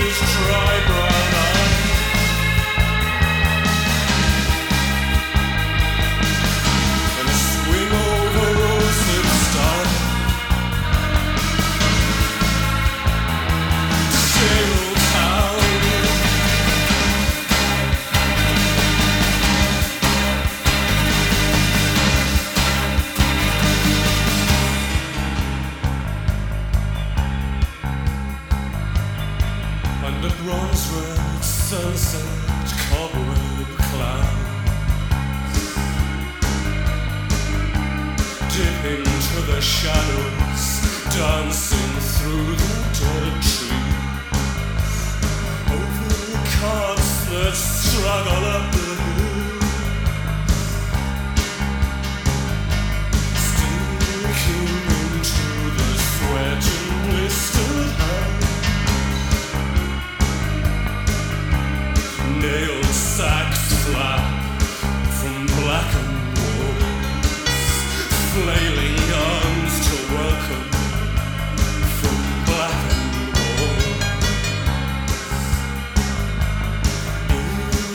his tribe. The bronze red sunset cobweb cloud. Dip into the shadows Dancing through the dead trees. Over the cards that struggle up pale sacks fly from blackened walls, flailing arms to welcome from blackened walls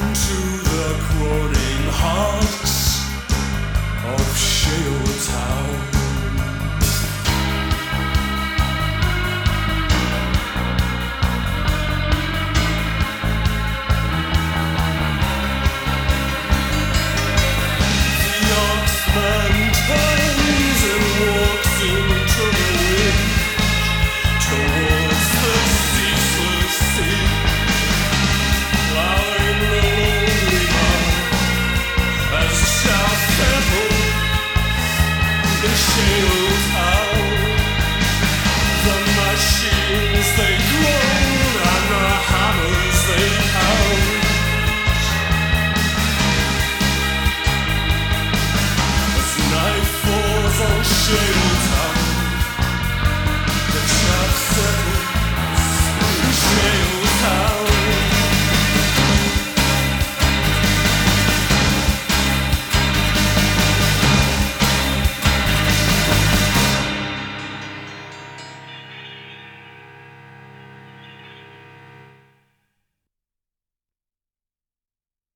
into the quoting hearts.